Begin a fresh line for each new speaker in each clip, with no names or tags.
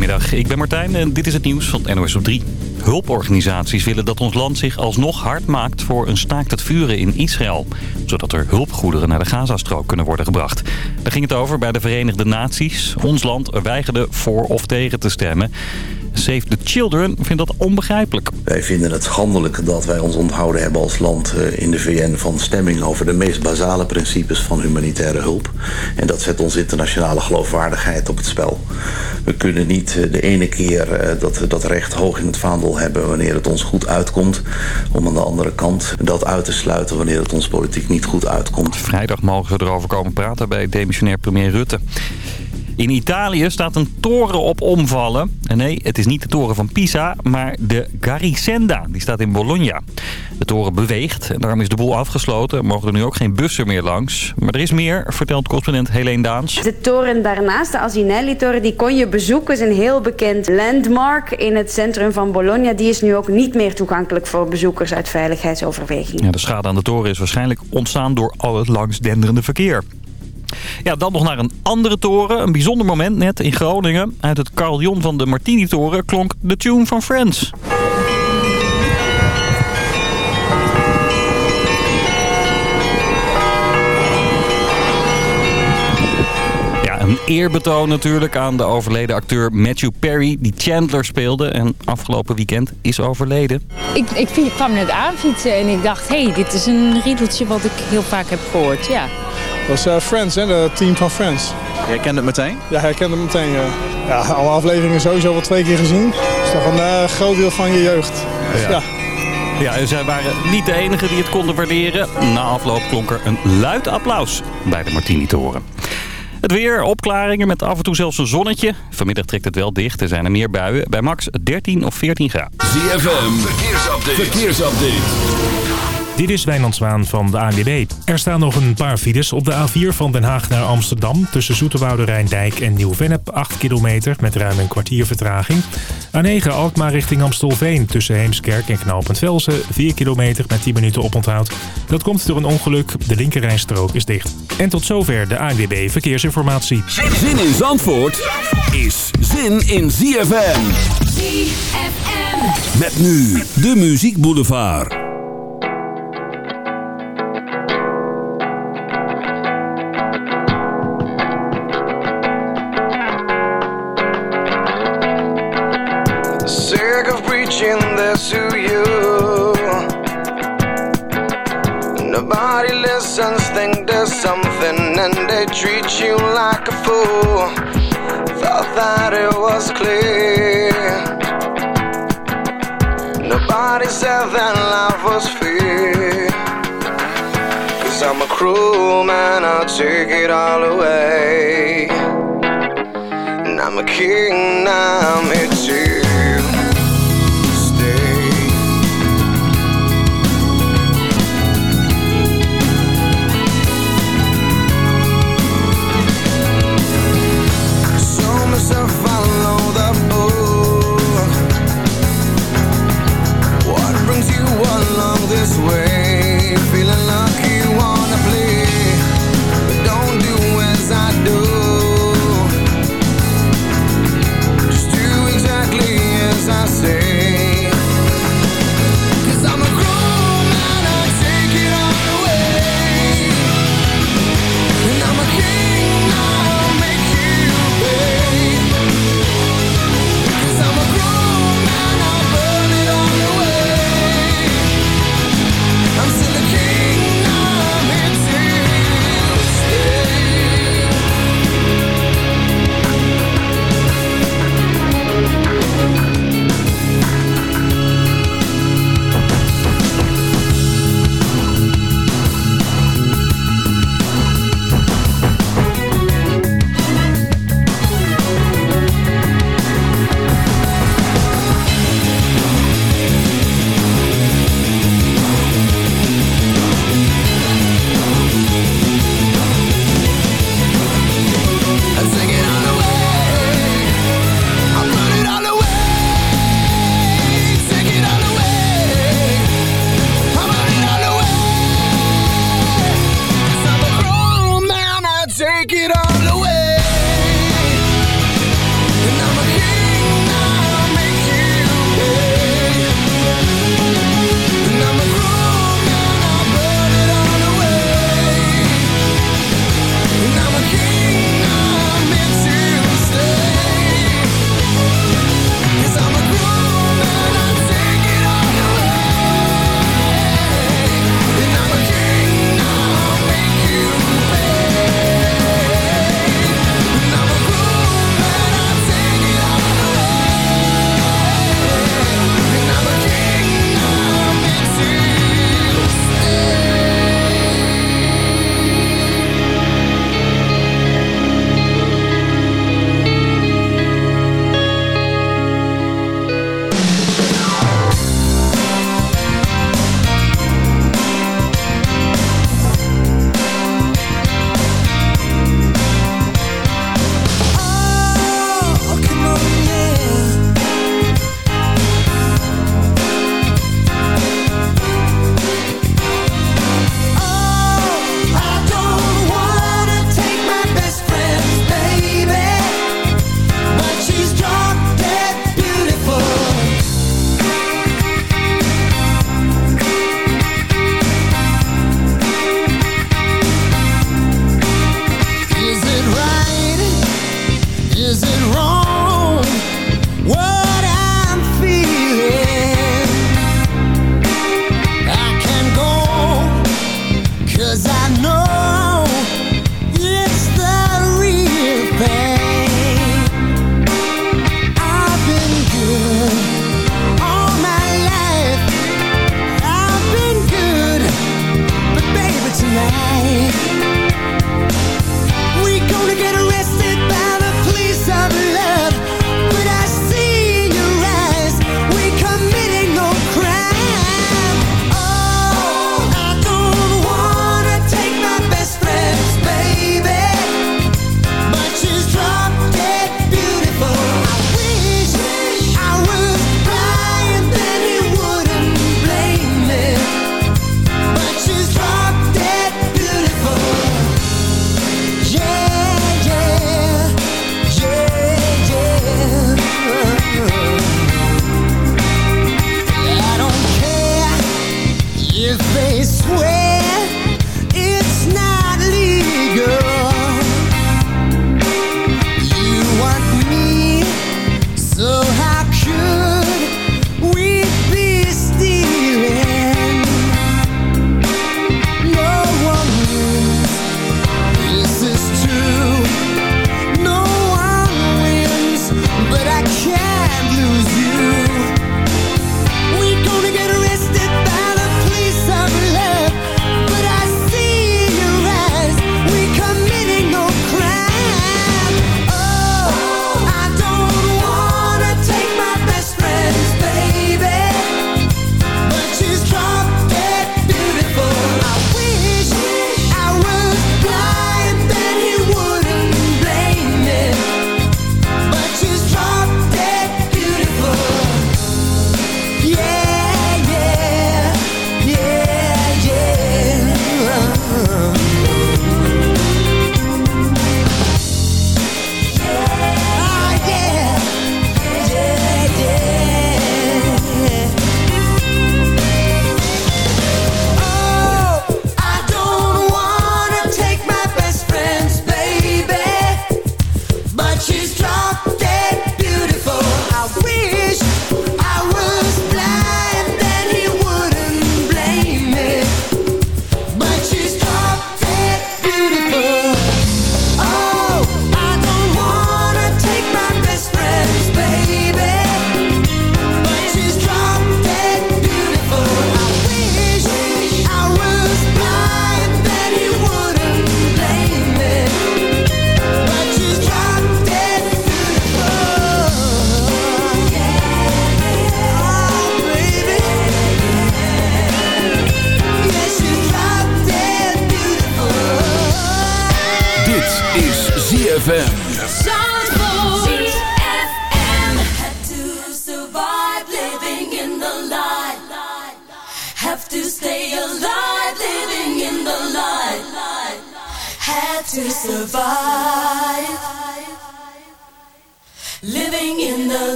Goedemiddag, ik ben Martijn en dit is het nieuws van NOS op 3. Hulporganisaties willen dat ons land zich alsnog hard maakt voor een staakt het vuren in Israël. Zodat er hulpgoederen naar de Gazastrook kunnen worden gebracht. Daar ging het over bij de Verenigde Naties. Ons land weigerde voor of tegen te stemmen. Save the Children vindt dat onbegrijpelijk.
Wij vinden het schandelijk dat wij ons onthouden hebben als land eh, in de VN van stemming over de meest basale principes van humanitaire hulp. En dat zet onze internationale geloofwaardigheid op het spel. We kunnen niet eh, de ene keer eh, dat, dat recht hoog in het vaandel hebben wanneer het ons goed uitkomt. Om aan de andere kant dat uit te sluiten wanneer het ons politiek niet goed uitkomt.
Vrijdag mogen we erover komen praten bij demissionair premier Rutte. In Italië staat een toren op omvallen. En nee, het is niet de toren van Pisa, maar de Garisenda. Die staat in Bologna. De toren beweegt en daarom is de boel afgesloten. Mogen er nu ook geen bussen meer langs. Maar er is meer, vertelt correspondent Helene Daans.
De toren daarnaast, de Asinelli-toren, die kon je bezoeken. is een heel bekend landmark in het centrum van Bologna. Die is nu ook niet meer toegankelijk voor bezoekers uit veiligheidsoverwegingen.
Ja, de schade aan de toren is waarschijnlijk ontstaan door al het langsdenderende verkeer. Ja, dan nog naar een andere toren. Een bijzonder moment net in Groningen. Uit het carillon van de Martini-toren klonk de tune van Friends. Een eerbetoon natuurlijk aan de overleden acteur Matthew Perry... die Chandler speelde en afgelopen weekend is overleden.
Ik, ik kwam net aanfietsen en ik dacht... hé, hey, dit is een riedeltje wat ik heel vaak heb gehoord, ja.
Dat was uh, Friends, hè, de team van Friends.
Jij kende het meteen?
Ja, hij kende het meteen. Ja. ja, alle afleveringen sowieso wel twee keer gezien. Dus dat een uh, groot deel van je jeugd. Dus, ja.
Ja, en zij waren niet de enigen die het konden waarderen. Na afloop klonk er een luid applaus bij de Martini-toren. Het weer, opklaringen met af en toe zelfs een zonnetje. Vanmiddag trekt het wel dicht, er zijn er meer buien. Bij max 13 of 14 graden.
ZFM, verkeersupdate. verkeersupdate.
Dit is Wijnand Zwaan van de ANWB. Er staan nog een paar files op de A4 van Den Haag naar Amsterdam... tussen Zoeterwoude Rijndijk en Nieuw-Vennep, 8 kilometer... met ruim een kwartier vertraging. A9 Alkmaar richting Amstelveen tussen Heemskerk en Knoopend Velsen... 4 kilometer met 10 minuten oponthoud. Dat komt door een ongeluk, de linkerrijstrook is dicht. En tot zover de ANWB Verkeersinformatie.
Zin in Zandvoort is zin in ZFM.
ZFM.
Met nu de Muziek Boulevard.
Love was fair. Cause I'm a cruel man, I'll take it all away. And I'm a king, now I'm here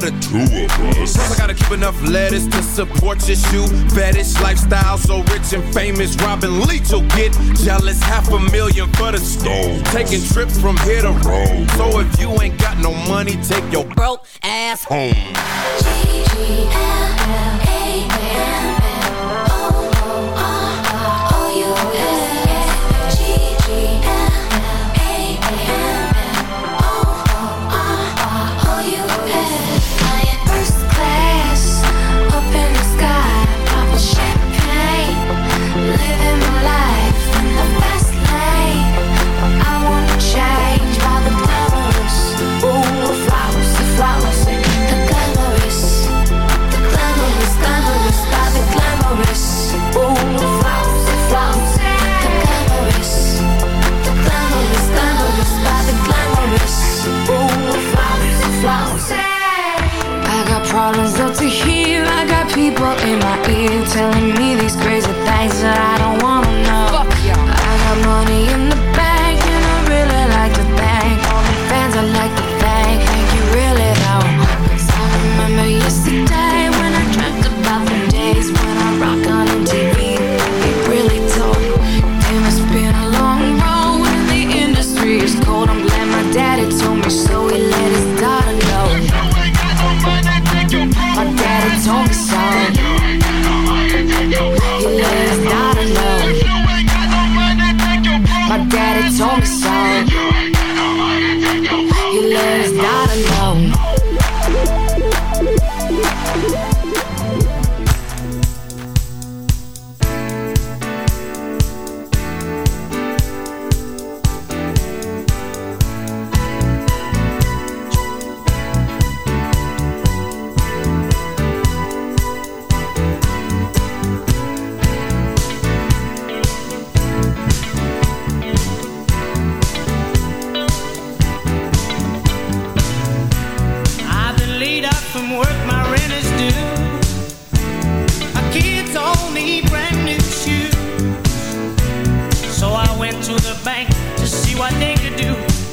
the
two of us. Plus, I gotta keep enough lettuce to support your shoe fetish lifestyle. So rich and famous, Robin Leach will get jealous. Half a million for the stove. Taking trips from here to Rome. So if you ain't got no money, take your broke ass home.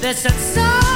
There's a song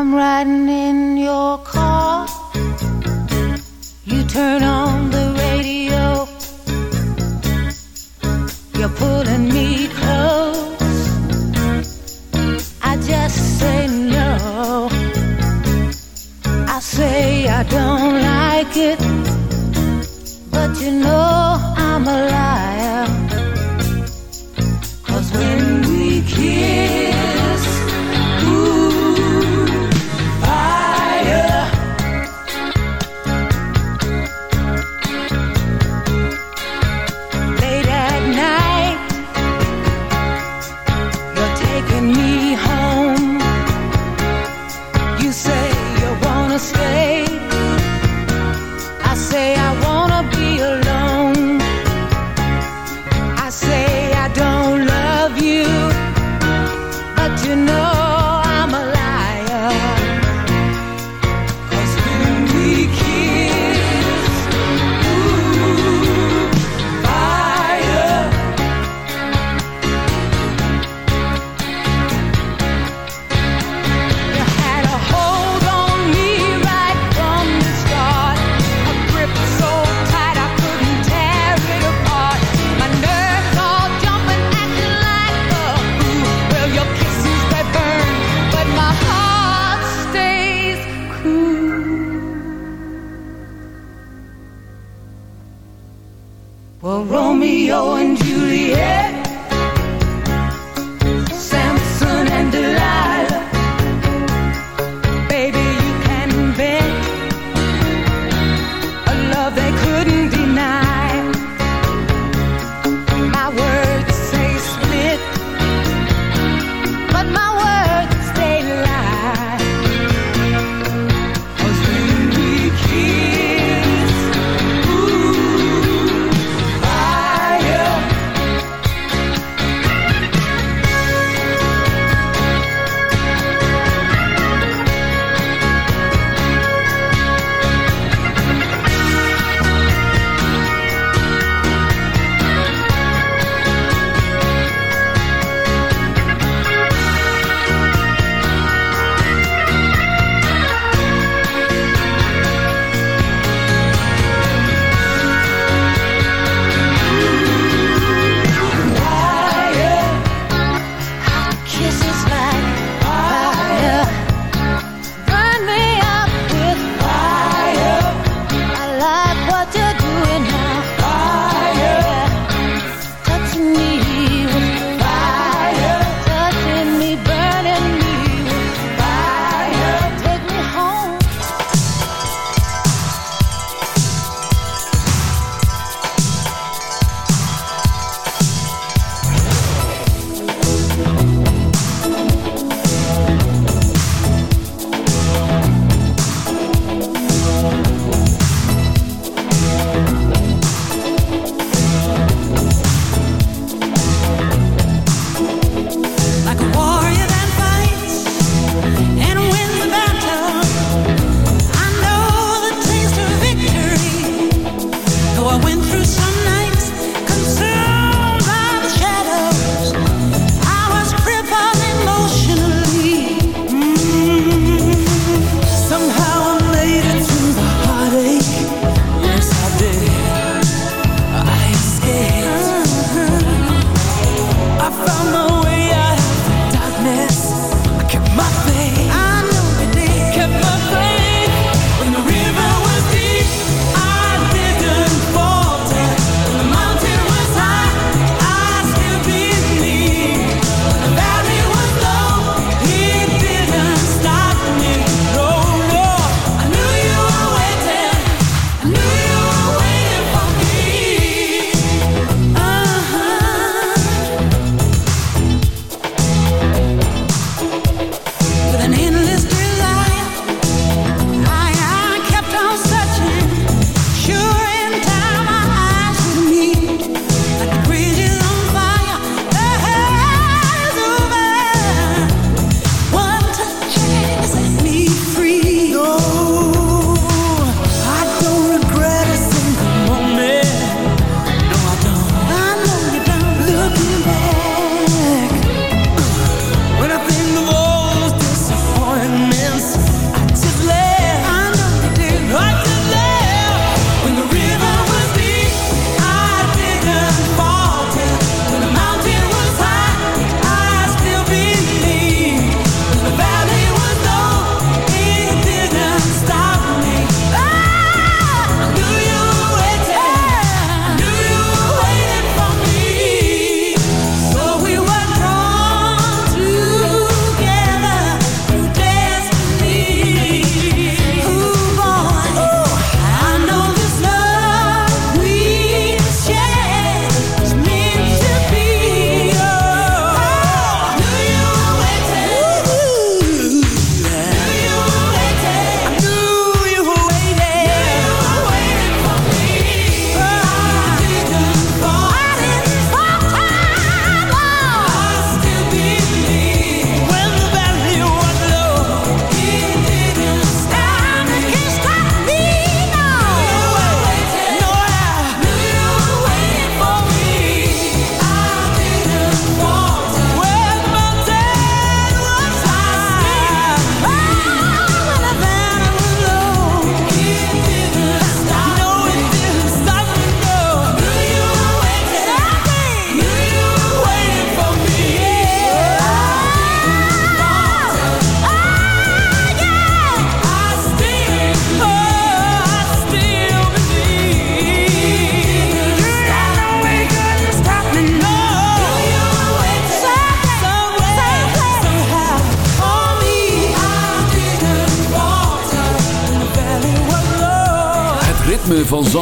I'm
riding in your car. You turn on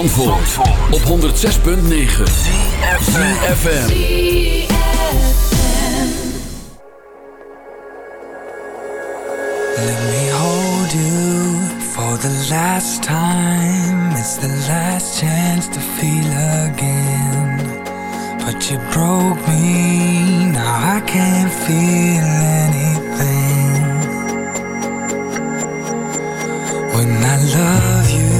Zandvoort, Zandvoort. op 106.9 CFFM
Let me hold you for the last time. It's the last chance to feel again. But you broke me, now I can't feel anything. When I love you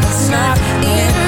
but it's not enough